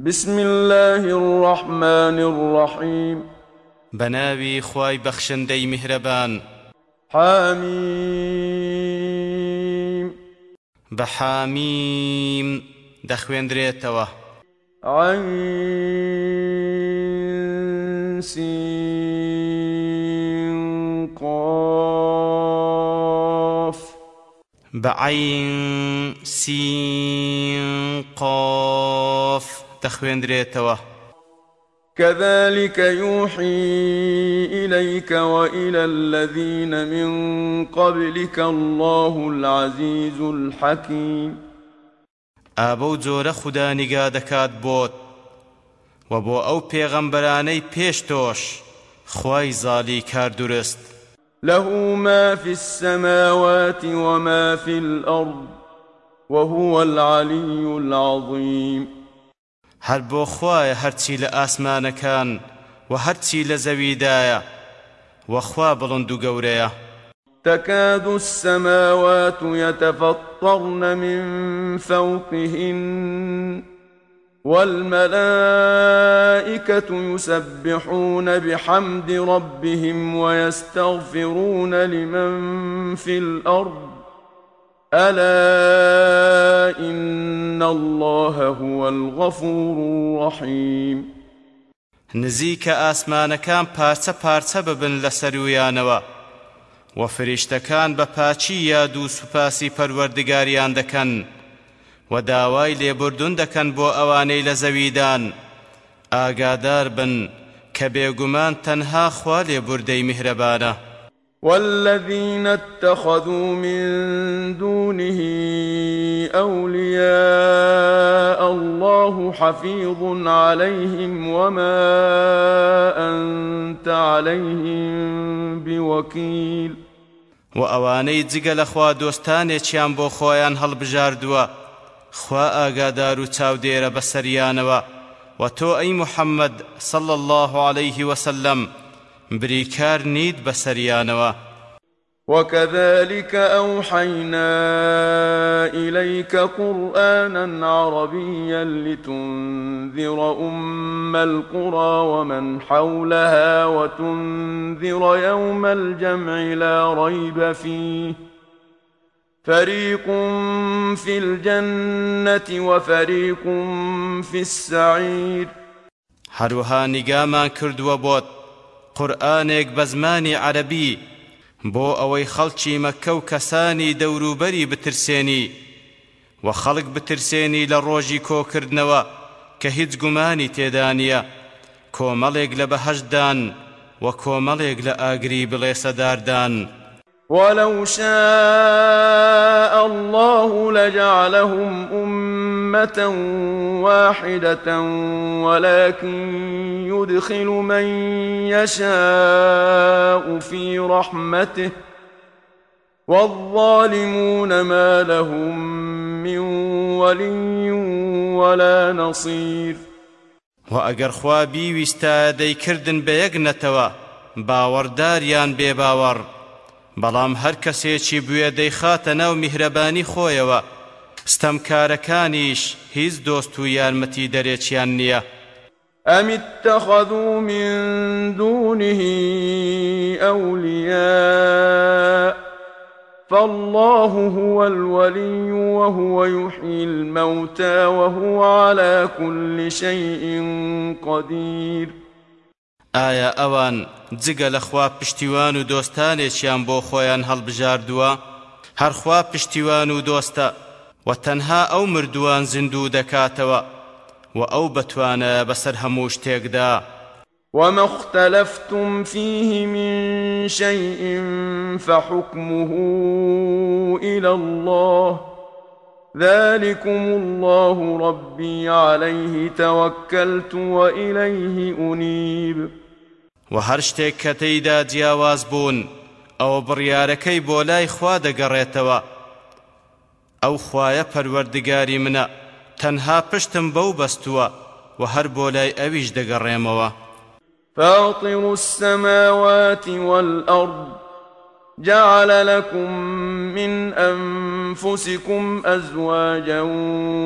بسم الله الرحمن الرحيم. بناوي خواي بخشندي مهربان حميم بحاميم دخوين دريتوا عين سين قاف بعين سين قاف دخوين دريتوا كذلك يوحي إليك وإلى الذين من قبلك الله العزيز الحكيم. ئابە و جۆرە خوددا نیگا دەکات بۆت و بۆ ئەو پێغەمبەرانەی پێش تۆش خوای زالی کار درست له ما في السماوات وما في الأرض وهو العلي العظيم. هەر بۆ خوایە هەرچی لە ئاسمانەکان و هەرچی لە زەویدایە وەخوا بڵند و گەورەیە. تكاد السماوات يتفطرن من فوقهن والملائكة يسبحون بحمد ربهم ويستغفرون لمن في الأرض ألا إن الله هو الغفور الرحيم. نزیکە ئاسمانەکان پارچە پارچە ببن لە سەرویانەوە و فریشتەکان بە پاچی یاد و سوپاسی پەروەردگاریان دەکەن. و داوای لێبوردون دەکەن بۆ ئەوانەی لە زەویدان. ئاگادار بن کە بێگومان تەنها خوا لێبوردەی میهرەبانە. والذين اتخذوا من دونه أولياء الله حفيظ عليهم وما أنت عليهم بوكيل. و ئەوانەی جگە لە خوا دۆستانێکیان بۆ خۆیان هەڵبژاردووە خوا ئاگادار و چاودێرە بەسەریانەوە و تۆ ئەی محەممەد صڵ الله عليه وسلم بریکار نیت بەسەریانەوە وكذلك أوحينا إليك قرآنا عربيا لتنذر أم القرى ومن حولها وتنذر يوم الجمع لا ريب فيه فريق في الجنة وفريق في السعير. هەروها نیگامان کردووە بۆت. قورآانێک بە زمانی عەربی بۆ ئەوەی خەڵکی مەکە و کەسانی دەوروبەری بترسێنی و خەڵک بترسێنی لە ڕۆژی کۆکردنەوە کە هیچ گومانی تێدانە کۆمەڵێک لە بەهەشدان و کۆمەڵێک لە ئاگری بڵێسەداردان. ولو شاء الله لجعلهم أمة واحدة ولكن يدخل من يشاء في رحمته. والظالمون ما لهم من ولي ولا نصير. وأجر خوا بيويستا دەیکردن بە یەک نەتەوە باوەڕداریان بێباوەڕ بەڵام هەر کەسێکی بوێ دەیخاتە ناو میهرەبانی خۆیەوە. ستەمکارەکانیش هیچ دۆست و یارمەتی دەرێکیان نییە. أم اتخذوا من دونه أولياء فالله هو الولي وهو يحيي الموتى وهو على كل شيء قدير. ئایا ئەوان جگە لە خوا پشتیوان و دۆستانێکیان بۆ خۆیان هەڵبژاردووە؟ هەرخوا پشتیوان و دۆستە و تەنها ئەو مردووان زیندوو دەکاتەوە و ئەو بەتوانە بەسەر هەموو شتێکدا. وما اختلفتم فيه من شيء فحكمه إلى الله ذلكم الله ربي عليه توكلت وإليه أنيب. و هەر شتێک کە تێیدا جیاواز بوون ئەوە بڕیارەکەی بۆ لای خوا دەگەڕێتەوە. ئەو خوایە پەروەردگاری منە تەنها پشتم بەو بەستووە و هەر بۆ لای ئەویش دەگەڕێمەوە. فاطر السماوات والأرض جعل لكم من أنفسكم أزواجا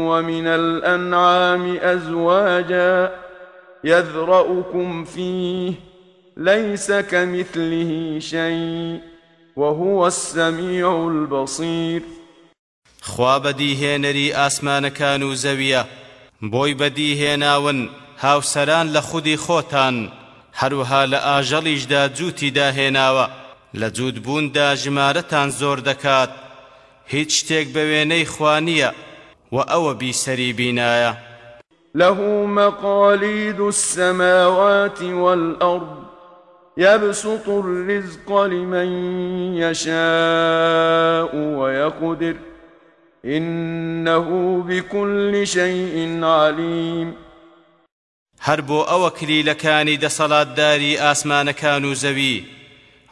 ومن الأنعام أزواجا يذرأكم فيه ليس كمثله شيء وهو السميع البصير. خوا بەدیهێنەری ئاسمانەکان و زەویە بۆی بەدیهێناون هاوسەران لە خودی خۆتان هەروها لە ئاژەڵیشدا جووتی داهێناوە. لە جوودبووندا ژمارەتان زۆر دەکات. هیچ شتێک بە وێنەی خوانیە و ئەوە بیسەری بینایە. له مقاليد السماوات والأرض. يبسط الرزق لمن يشاء ويقدر. إنه بكل شيء عليم. هەر بۆ ئەوە کلیلەکانی دەسەڵاتداری ئاسمانەکان و زەوی.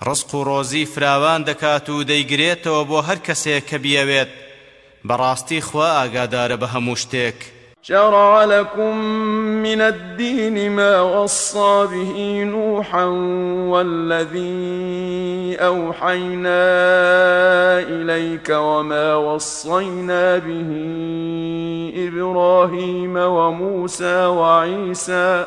ڕزق و ڕۆزی فراوان دەکات و دەیگرێتەوە بۆ هەر کەسێک کە بیەوێت بەڕاستی خوا ئاگادارە بە هەموو شرع لكم من الدين ما وصى به نوحا والذي أوحينا إليك وما وصينا به إبراهيم وموسى وعيسى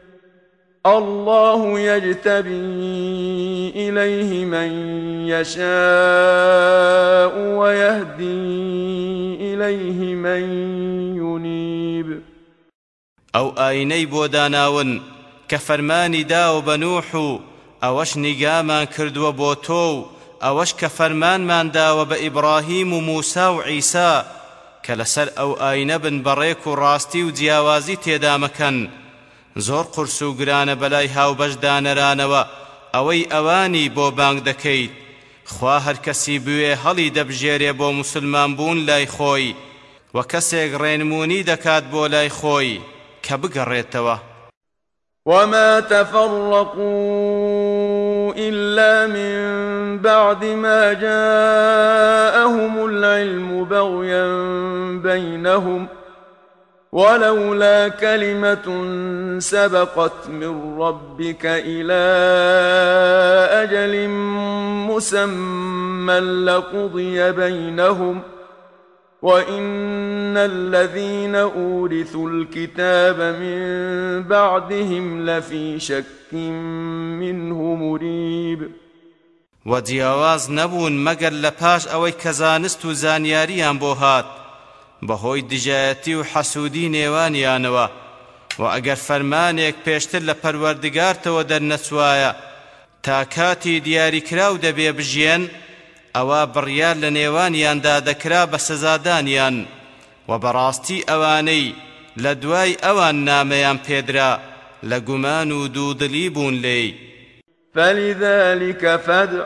الله يجتبي إليه من يشاء ويهدي إليه من ينيب. ئەو ئاینەی بۆ داناون کە فەرمانی داوە بە نوح و ئەوەش نیگامان کردووە بۆ تۆ و ئەوەش کە فەرمانمان داوە بە ئیبراهیم و موسا و زۆر قرس و گرانە بەلای هاوبەشدانەرانەوە ئەوەی ئەوانی بۆ بانگ دەکەیت. خوا هەر کەسی بوێ هەڵی دەبژێرێ بۆ مسلمان بوون لای خۆی. و کەسێک ڕێنمونی دەکات بۆ لای خۆی. کە بگەڕێتەوە. وما تفرقوا إلا من بعد ما جاءهم العلم بغيا بينهم ۖ ولولا كلمة سبقت من ربك إلى أجل مسمى لقضي بينهم وإن الذين أورثوا الكتاب من بعدهم لفي شك منه مريب. ودياواز نبون مگر لپاش اوي كزانستو زانياريان بوهات بەهۆی دژایەتی و حەسوودی نێوانیانەوە. و ئەگەر فەرمانێک پێشتر لە پەروەردگارتەوە دەرنەچوایە تا کاتی دیاریکراو دەبێ بژێن ئەوە بڕیار لە نێوانیاندا دەکرا بە سزادانیان و بەڕاستی ئەوانەی لە دوای ئەوان نامەیان پێدرا لە گومان و دوودڵی بوون لێی. فلذلك فدع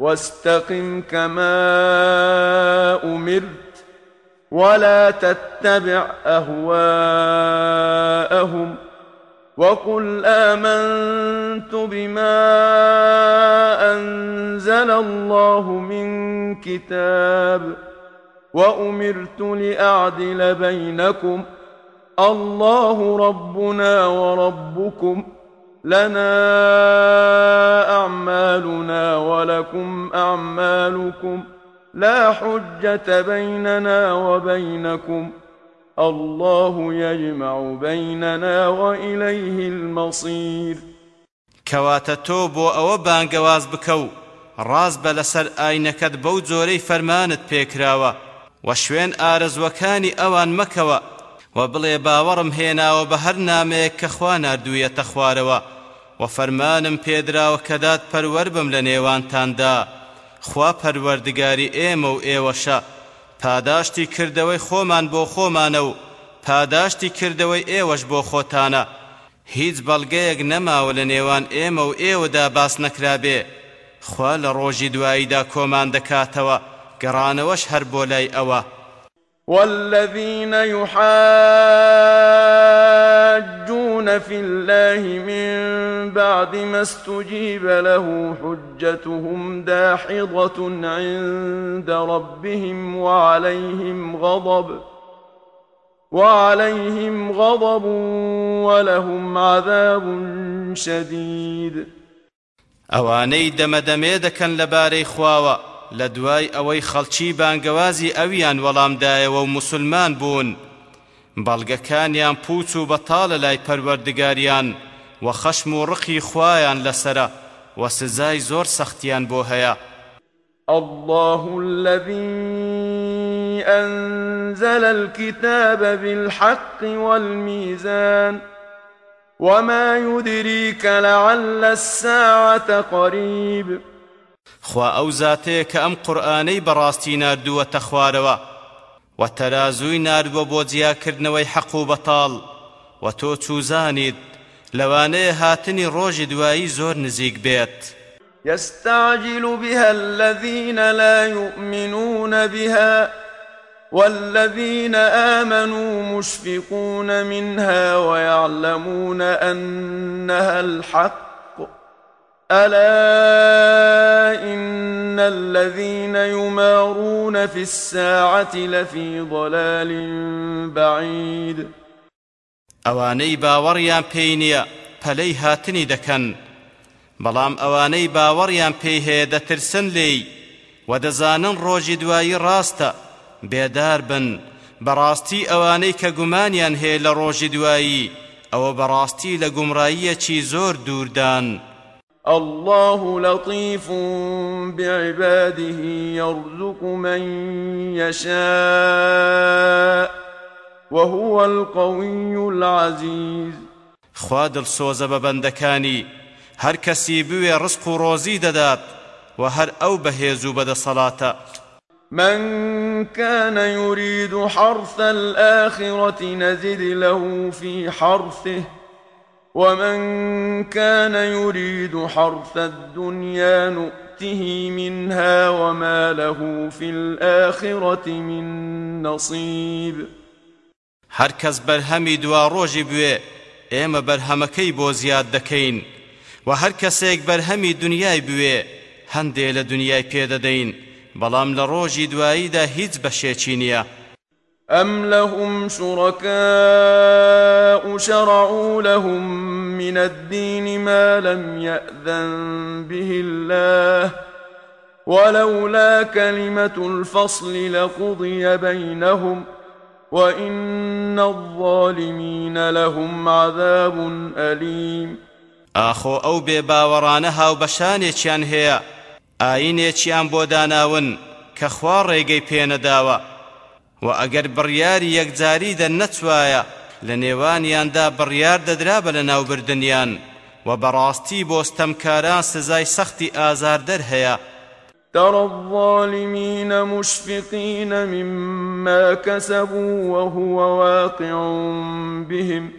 واستقم كما أمرت ولا تتبع أهواءهم وقل آمنت بما أنزل الله من كتاب وأمرت لأعدل بينكم الله ربنا وربكم لنا أعمالنا ولكم أعمالكم ۖ لا حجة بيننا وبينكم. الله يجمع بيننا وإليه المصير. کەواتە تۆ بۆ ئەوە بانگەواز بکە و ڕاز بە لەسەر ئاینەکەت بەو جۆرەی فەرمانت پێکراوە. و شوێن ئارەزوەکانی ئەوان مەکەوە. و بڵێ باوەڕم هێناوە بە هەر نامەیەک کە خوا نردوویەتە خوارەوە. و فەرمانم پێدراوە کەدات پەروەەر بم لە نێوانتاندا. خوا پەروەردگاری ئێمە و ئێوەشە. پاداشتی کردەوەی خۆمان بۆ خۆمانە و پاداشتی کردەوەی ئێوەش بۆ خۆتانە. هیچ بەڵگەیەک نەماوە لە نێوان ئێمە و ئێوەدا باس نەکرابێ. خوا لە ڕۆژی دواییدا کۆمان دەکاتەوە گەڕانەوەش هەر بۆ لای ئەوە. والذين يحاجون في الله من بعد ما استجيب له حجتهم داحضة عند ربهم وعليهم غضب وعليهم غضب ولهم عذاب شديد ئەوانەی دەمەدەمێ دەکەن لەبارەی خواوە لە دوای ئەوەی خەڵکی بانگەوازی ئەویان وەڵامدایەوە و مسلمان بوون. بەڵگەکانیان پوچ و بەتاڵە لای پەروەردگاریان و خەشم و ڕقی خوایان لەسرە و سزای زۆر سەختیان بۆ هەیە. الله الذي أنزل الكتاب بالحق والميزان وما يدريك لعل الساعة قريب. خوا ئەو زاتەیە کە ئەم قورآانەی بەڕاستی نردووەتە خوارەوە و تەرازووی نردووە بۆ جیاکردنەوەی حەق و بەتاڵ. و تۆ چوزانیت لەوانەیە هاتنی ڕۆژی دوایی زۆر نزیک بێت. يستعجل بها الذين لا يؤمنون بها والذين آمنوا مشفقون منها ويعلمون أنها الحق. ألا إن الذين يمارون في الساعة لفي ضلال بعيد. ئەوانەی باوەڕیان پێی نییە پەلەی هاتنی دەکەن. بەڵام ئەوانەی باوەڕیان پێی هەیە دەترسن لێی و دەزانن ڕۆژی بن. بەڕاستی ئەوانەی کە گومانیان هەیە لە ڕۆژی دوایی ئەوە بەڕاستی زۆر دووردان. الله لطيف بعباده يرزق من يشاء وهو القوي العزيز. خوا دڵسۆزە بە بەندەکانی هەر کەسی بوێ ڕسق و ڕۆزی دەدات و هەر ئەو بەهێز و بەدەسەڵاتە من كان يريد حرث الآخرة نزد له في حرثه ومن كان يريد حرث الدنيا نؤته منها وما له في الآخرة من نصيب هەر کەس بەرهەمی دوا ڕۆژی بوێ ئێمە بەرهەمەکەی بۆ زیاد دەکەین. و هەر کەسێک بەرهەمی دنیای بوێ هەندێ لە دنیای پێدەدەین بەڵام لە ڕۆژی دواییدا هیچ بەشێکی نییە. أم لهم شركاء شرعوا لهم من الدين ما لم يأذن به الله ولولا كلمة الفصل لقضي بينهم وإن الظالمين لهم عذاب أليم ئاخۆ ئەو بێ باوەڕانە هاو بەشانێکیان هەیە؟ ئاینێکیان بۆ داناون کە خوا ڕێگەی پێنەداوە و ئەگەر بڕیاری یەکجاری دە نەچوایە لە نێوانیاندا بڕیار دەدرا بە لە ناوبردنیان و بەڕاستی بۆستەمکاران سزای سەختی ئازاردەر هەیە. ترى الظالمين مشفقين مما كسبوا وهو واقع بهم.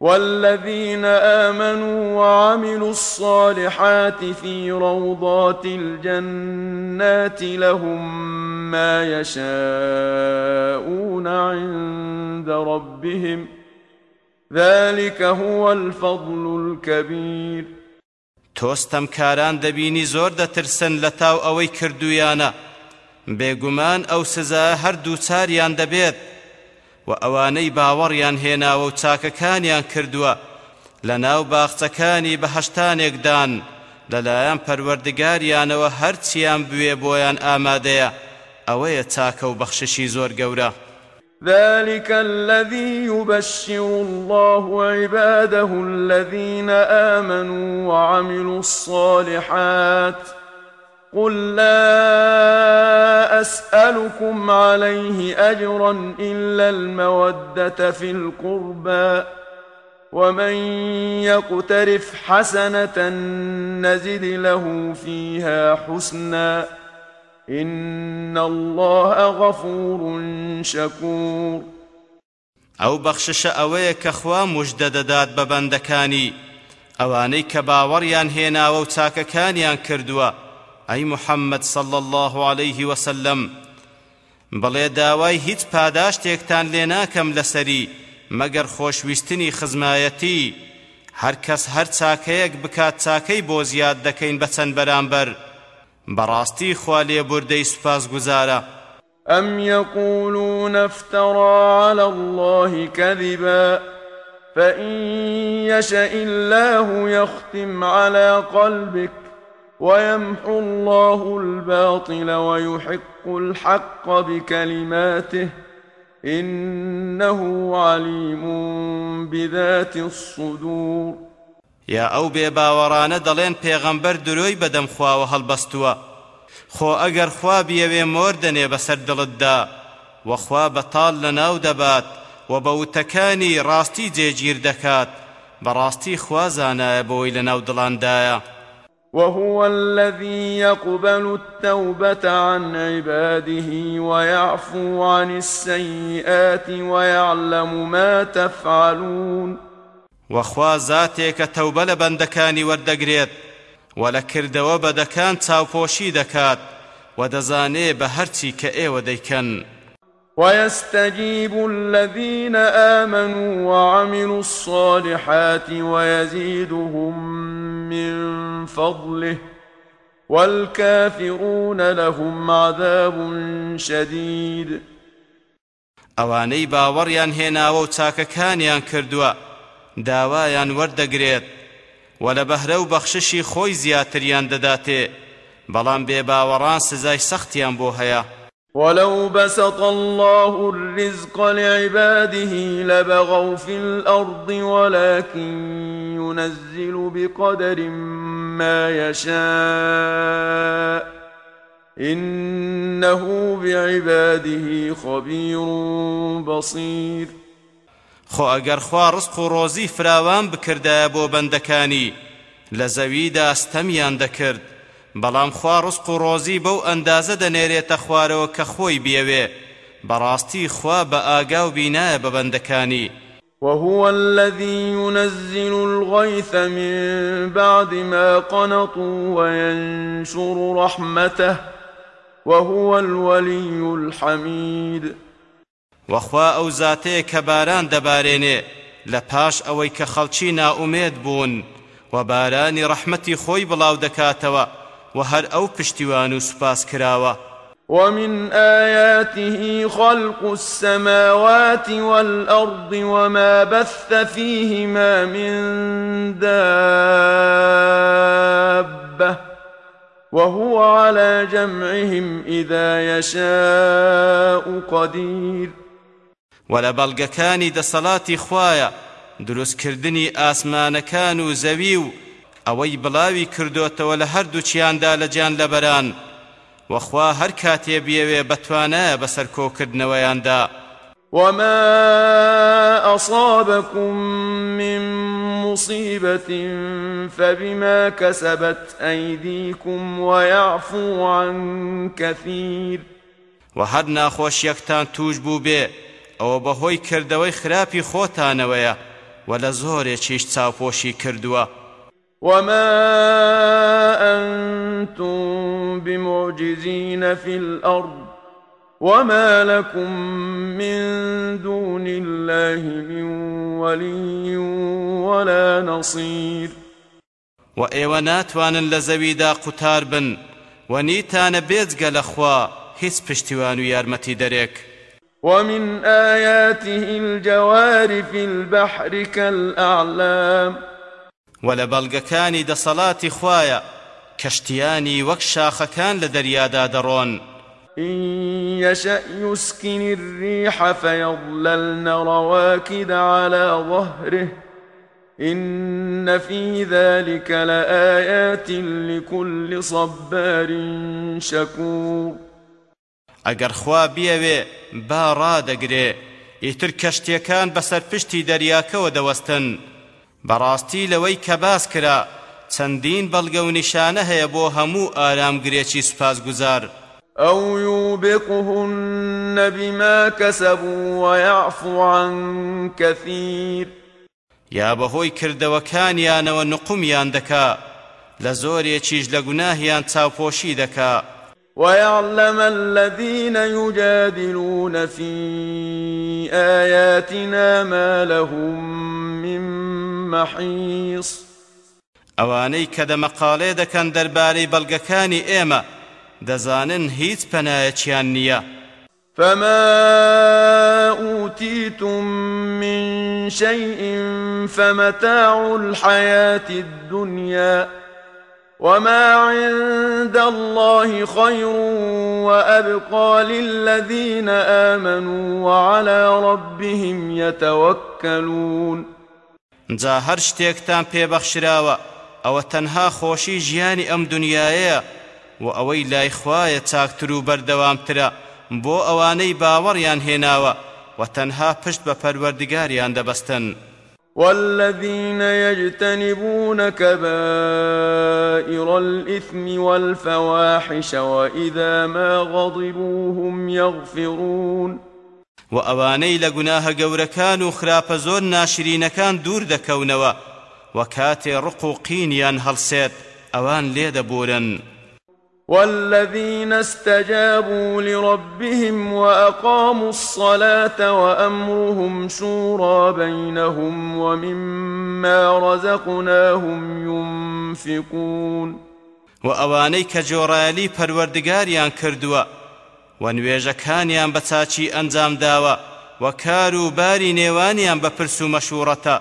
والذين آمنوا وعملوا الصالحات في روضات الجنات لهم ما يشاءون عند ربهم ذلك هو الفضل الكبير. تۆستەم کاران دەبینی زۆر دەترسن لە تاو ئەوەی کردویانە بێگومان ئەو سزا هەردوو چاریان دەبێت. و ئەوانەی باوەڕیان هێناوە و چاکەکانیان کردووە لە ناو باخچەکانی بەهەشتانێکدان لەلایەن پەروەردگاریانەوە هەرچیان بوێ بۆیان ئامادەیە ئەوەیە چاکە و بەخششی زۆر گەورە ذلك الذي يبشر الله عباده الذين آمنوا وعملوا الصالحات. قل لا أسألكم عليه أجرا إلا المودة في القربى ومن يقترف حسنة نزد له فيها حسنا إن الله غفور شكور ئەو بەخششە ئەوەیە کە خوا مژدە دەدات بە بەندەکانی ئەوانەی کە باوەڕیان هێناوە و چاکەکانیان کردووە. ئەی محەممەد صل الله عليه وسلم بەڵێ داوای هیچ پاداشتێکتان لێ ناکەم لەسەری مەگەر خۆشویستنی خزمایەتی هەر کەس هەر چاکەیەک بکات چاکەی بۆ زیاد دەکەین بە چەند بەرامبەر. بەڕاستی خوا لێبوردەی سوپاس گوزارە أم يقولون افترى على الله كذبا فإن يشأ الله يختم على قلبك ويمحو الله الباطل ويحق الحق بكلماته إنه عليم بذات الصدور. یا ئەو بێباوەڕانە دەڵێن پێغەمبەر درۆی بەدەم خواوە هەڵبەستووە خۆ ئەگەر خوا بیەوێ مۆر دەنێ بەسەر دڵتدا وەخوا بەتاڵ لە ناو دەبات و بە وتەکانی ڕاستی جێگیر دەکات بەڕاستی خوا لە ناو دڵاندایە وهو الذي يقبل التوبة عن عباده ويعفو عن السيئات ويعلم ما تفعلون. وخوا زاتێکە تەوبە لە بەندەکانی وەردەگرێت و لە کردەوە بەدەکان چاوپۆشی دەکات و ويستجيب الذين آمنوا وعملوا الصالحات ويزيدهم من فضله والكافرون لهم عذاب شديد. ئەوانەی باوەڕیان هێناوە و چاکەکانیان کردووە. داوایان وەردەگرێت و لە بەهرە و بەخششی خۆی زیاتریان دەداتێ بەڵام بێباوەڕان سزای سەختیان بۆ هەیە. ولو بسط الله الرزق لعباده لبغوا في الأرض ولكن ينزل بقدر ما يشاء إنه بعباده خبير بصير. خۆ ئەگەر خوا ڕزق و ڕۆزی فراوان بکردایە بۆ بەندەکانی لە زەویدا ستەمیان دەکرد. بەڵام خوا ڕزق و ڕۆزی بەو ئەندازە دەنێرێتە خوارەوە کە خۆی بێوێ بەڕاستی خوا بە ئاگا و بینایە بە بەندەکانی. وهو الذي ينزل الغيث من بعد ما قنطوا وينشر رحمته. وهو الولي الحميد. وەخوا ئەو زاتەیە کە باران دەبارێنێ لە پاش ئەوەی کە خەڵکی ناومێد بوون و بارانی ڕەحمەتی خۆی بڵاو دەکاتەوە و هەر ئەو پشتیوان و سوپاس کراوە. ومن آياته خلق السماوات والأرض وما بث فيهما من دابة وهو على جمعهم إذا يشاء قدير. و لە بەڵگەکانی دەسەڵاتی خوایە دروستکردنی ئاسمانەکان و زەوی و ئەوەی بڵاوی کردوتەوە لە هەردووچیاندا لە جیان لەبەران. وەخوا هەر کاتێ بێوێ بەتوانە بەسەر کۆکردنەوەیاندا وما أصابكم من مصيبة فبما كسبت أيديكم ويعفو عن كثير. وهر ناخوش يكتان توج بو بي ئەوە بەهۆی کردەوەی خراپی خۆتانەوەیە و لە زۆرێکیش چاوپۆشی کردووە. وما أنتم بمعجزين في الأرض وما لكم من دون الله من ولي ولا نصير وإيوة ناتوان لزويدا قتار بن ونيتان بيزق لخوا هس پشتوان يارمتي دريك ومن آياته الجوار في البحر كالأعلام ولبلغكاني دصلات خوايا كشتياني وكشاخكان لدريادا درون إن يشأ يسكن الريح فيظللن رواكد على ظهره إن في ذلك لآيات لكل صبار شكور. ئەگەر خوا بیەوێ با ڕادەگرێ ئیتر کەشتیەکان بەسەر پشتی دەریاکەوە دەوەستن. بەڕاستی لەوەی کە باس کرا چەندین بەڵگە و نیشانە هەیە بۆ هەموو ئارامگرێکی سوپاسگوزار. أو يوبقهن بما كسبوا ويعفو عن كثير یا بەهۆی کردەوەکانیانەوە نقومیان دەکا لە زۆرێکیش لە گوناهیان چاوپۆشی دەکا. ويعلم الذين يجادلون في آياتنا ما لهم من محيص. ئەوانەی کە دەمەقالێ دەکەن دەربارەی بەڵگەکانی ئێمە دەزانن هیچ پەنایەکیان نییە فما أوتيتم من شيء فمتاع الحياة الدنيا وما عند الله خير وأبقى للذين آمنوا وعلى ربهم يتوكلون جا هەر شتێکتان پێبەخشراوە ئەوە تەنها خۆشی ژیانی ئەم دنیاەیە و ئەوەی لای خوایە چاکتر و بەردەوامترە بۆ ئەوانەی باوەڕیان هێناوە و تەنها پشت بە پەروەردگاریان دەبەستن. والذين يجتنبون كبائر الإثم والفواحش وإذا ما غضبوا هم يغفرون. و ئەوانەی لە گوناهە گەورەکان و خراپە زۆر ناشرینەکان دوور دەکەونەوە و کاتێ والذين استجابوا لربهم وأقاموا الصلاة وأمرهم شورى بينهم ومما رزقناهم ينفقون. وأواني كجورالي پروردگاريان كردوا ونوێژەکانیان بە چاچی ئەنجام داوە و کار و باری نێوانیان بە پرس و مەشورەتە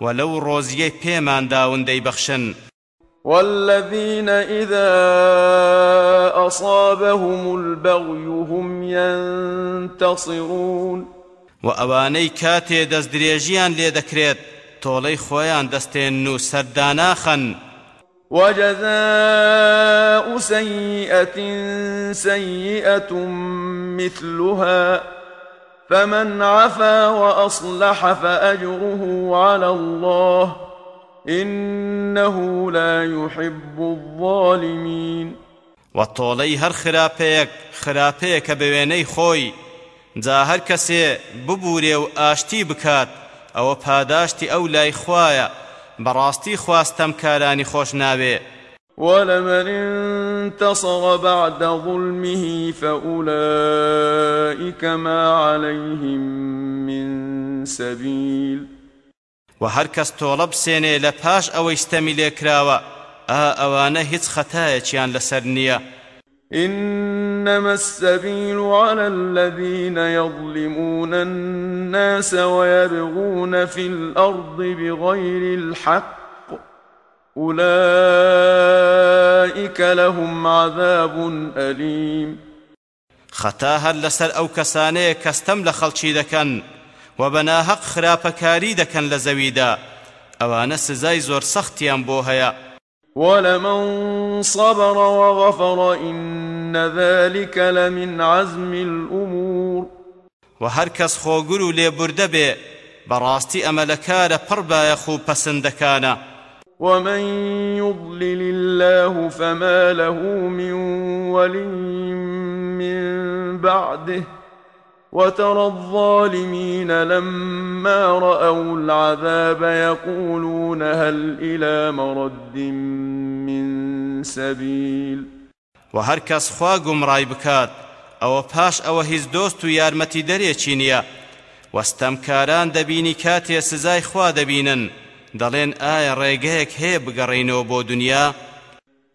و لەو ڕۆزیەی پێمان داون دەیبەخشن والذين إذا أصابهم البغي هم ينتصرون. وە ئەوانەی کاتێ دەستدرێژیان لێدەکرێت تۆڵەی خۆیان دەستێنن سەرداناخەن وجزاء سيئة سيئة مثلها فمن عفا وأصلح فأجره على الله إنه لا يحب الظالمين. وطولي هر خراپەیەک خراپەیەکە بەوێنەی خۆی. جا هەر کەسێ ببوورێ و ئاشتی بکات ئەوە پاداشتی ئەو لای خوایە. بەڕاستی خواستەم کارانی خۆش ناوێ. ولمن انتصر بعد ظلمه فأولئك ما عليهم من سبيل. و هەر کەس تۆڵە بسێنێ لە پاش ئەوەی ستەمی لێکراوە. ئا ئەوانە هیچ خەتایەکیان لەسەر نییە. إنما السبيل على الذين يظلمون الناس ويبغون في الأرض بغير الحق. أولئك لهم عذاب أليم. خطاها لسر أو كسانه كستم لخلشي دكن وبناهق خراپەکاری دەکەن لە زەویدا. ئەوانە سزای زۆر سەختیان بۆ هەیە. ولمن صبر وغفر إن ذلك لمن عزم الأمور. وهر كس خوغر لبرد به براستي أملكار پربا يخو پسندكانا ومن يضلل الله فما له من ولي من بعده. وترى الظالمين لما رأوا العذاب يقولون هل إلى مرد من سبيل. وهر کس خوا گمڕای بکات ئەوە پاش ئەوە هیچ دۆست و یارمەتی دەرێکی نییە. وەستەمکاران دەبینی کاتێ سزای خوا دەبینن دەڵێن ئایا ڕێگەیەک هەیە بگەڕینەوە بۆ دنیا؟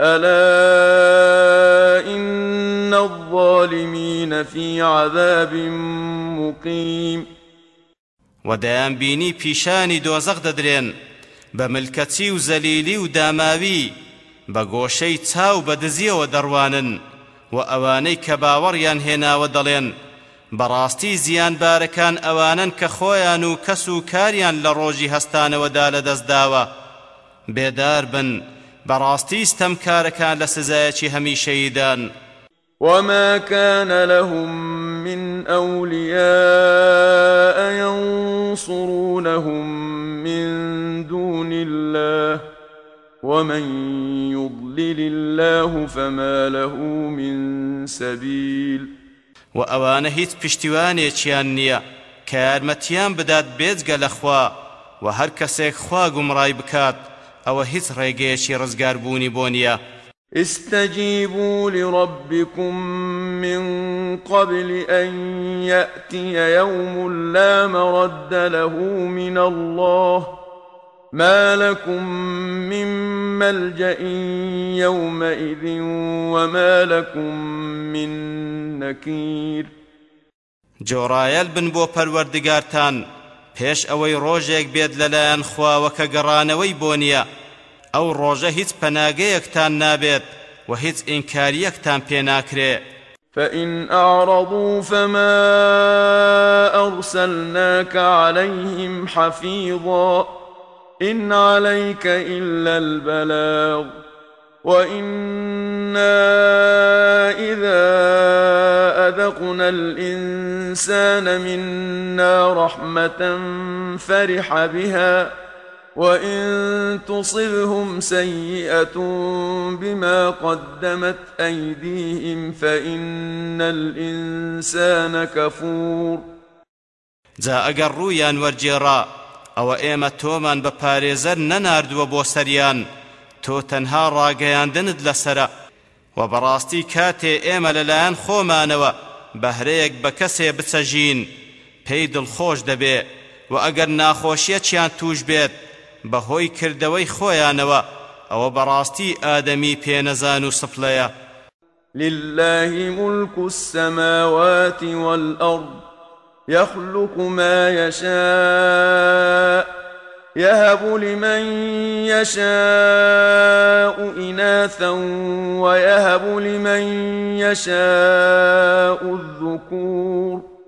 ألا إن الظالمين في عذاب مقيم. ودایان بینی پیشانی دۆزەق دەدرێن بە ملکەچی و زەلیلی و داماوی بە گۆشەی چاو بە دزیەوە دەڕوانن و ئەوانەی کە باوەڕیان هێناوە دەڵێن. بەڕاستی زیانبارەکان ئەوانن کە خۆیان و کەس و کاریان لە ڕۆژی هەستانەوەدا لە دەستداوە. بێدار بن بەڕاستی ستەمکارەکان لە سزایەکی هەمیشەیدان وما كان لهم من أولياء ينصرونهم من دون الله ومن يضلل الله فما له من سبيل. وأوان هيت پشتواني چيان كارمتيان بدات بيزغ لخوا وهر كسيك خوا گمراي بكات. ئەوە هیچ ڕێگەیەکی ڕزگاربوونی بۆ نییە استجيبوا لربكم من قبل أن يأتي يوم لا مرد له من الله. ما لكم من ملجأ يومئذ وما لكم من نكير. جۆڕایەل بن بۆ پەروەردگارتان پێش ئەوەی ڕۆژێک بێت لەلایەن خواوە کە گەڕانەوەی بۆ نییە ئەو ڕۆژە هیچ پەناگەیەکتان نابێت و هیچ ئینکاریەکتان پێ ناکرێ فإن أعرضوا فما أرسلناك عليهم حفيظا إن عليك إلا البلاغ وإنا إذا أذقنا الإنسان منا رحمة فرح بها وإن تصبهم سيئة بما قدمت أيديهم فإن الإنسان كفور جا ئەگەر ڕوویان وەرجێڕا ئەوە ئێمە تۆمان بە پارێزەر نەناردووە بۆ سەریان تۆ تەنها ڕاگەیاندنت و بەڕاستی کاتێ ئێمە لەلایەن خۆمانەوە بەهرەیەک بە کەسێ بچەژین پێی دڵخۆش دەبێ و ئەگەر ناخۆشیەکیان توش بێت بەهۆی کردەوەی خۆیانەوە ئەوە بەڕاستی ئادەمی پێنەزان و سپلەیە. لله ملك السماوات والأرض يخلق ما يشاء يهب لمن يشاء إناثا ويهب لمن يشاء الذكور.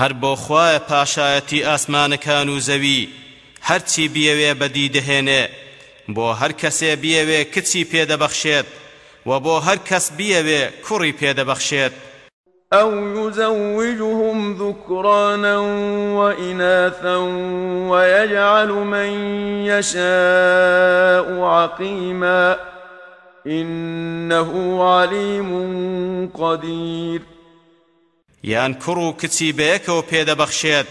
هەر بۆ خوایە پاشایەتی ئاسمانەکان و زەوی هەرچی بیەوێ بەدی دەهێنێ بۆ هەر کەسێ بیەوێ کچی پێدەبەخشێت و بۆ هەر کەس بیەوێ کوڕی پێدەبەخشێت. أو يزوجهم ذكرانا وإناثا ويجعل من يشاء عقيما إنه عليم قدير. یان کوڕ و کچی بەیەکەوە پێدەبەخشێت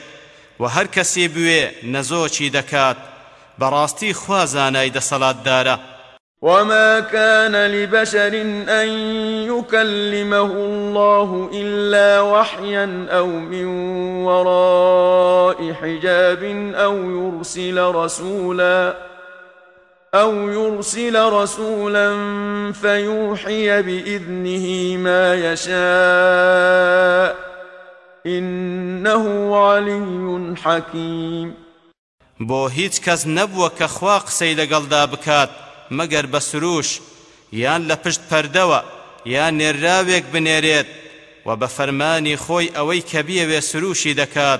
و هەر کەسێ بوێ نەزۆکی دەکات بەڕاستی خوا زانای دەسەڵاتدارە. وما كان لبشر أن يكلمه الله إلا وحيا أو من وراء حجاب أو يرسل رسولا أو يرسل رسولا فيوحي بإذنه ما يشاء إنه علي حكيم. بۆ هیچ کەس نەبووە کە خوا قسەی لەگەڵدا بکات مەگەر بە سروش یان لە پشت پەردەوە یان نێراوێک بنێرێت و بە فەرمانی خۆی ئەوەی کە بیەوێ سروشی کار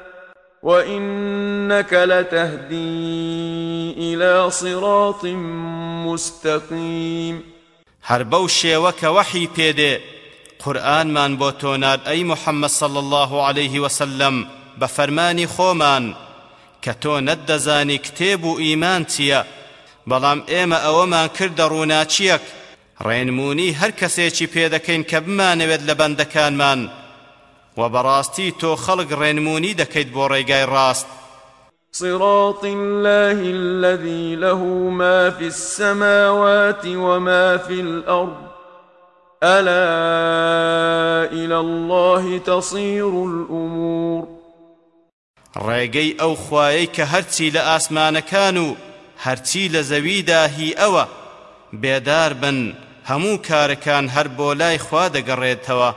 وإنك لتهدي إلى صراط مستقيم هەر بەو شێوە کە وەحی پێدێ قورئانمان بۆ تۆنار ئەی محەممەد صل الله عليه وسلم بە فەرمانی خۆمان کە تۆ نەتدەزانی کتێب و ئیمان چییە؟ بەڵام ئێمە ئەوەمان کردە ڕووناچیەک. ڕێنمونی هەر کەسێکی پێدەکەین کە بمانەوێت لە و بەڕاستی تۆ خەڵک ڕێنمونی دەکەیت بۆ ڕێگای ڕاست. صراط الله الذي له ما في السماوات وما في الأرض. ألا إلى الله تصير الأمور. ڕێگەی ئەو خوایەی کە هەرچی لە ئاسمانەکان و هەرچی لە زەویدا هی ئەوە بێدار بن هەموو کارەکان هەر بۆ لای خوا دەگەڕێتەوە.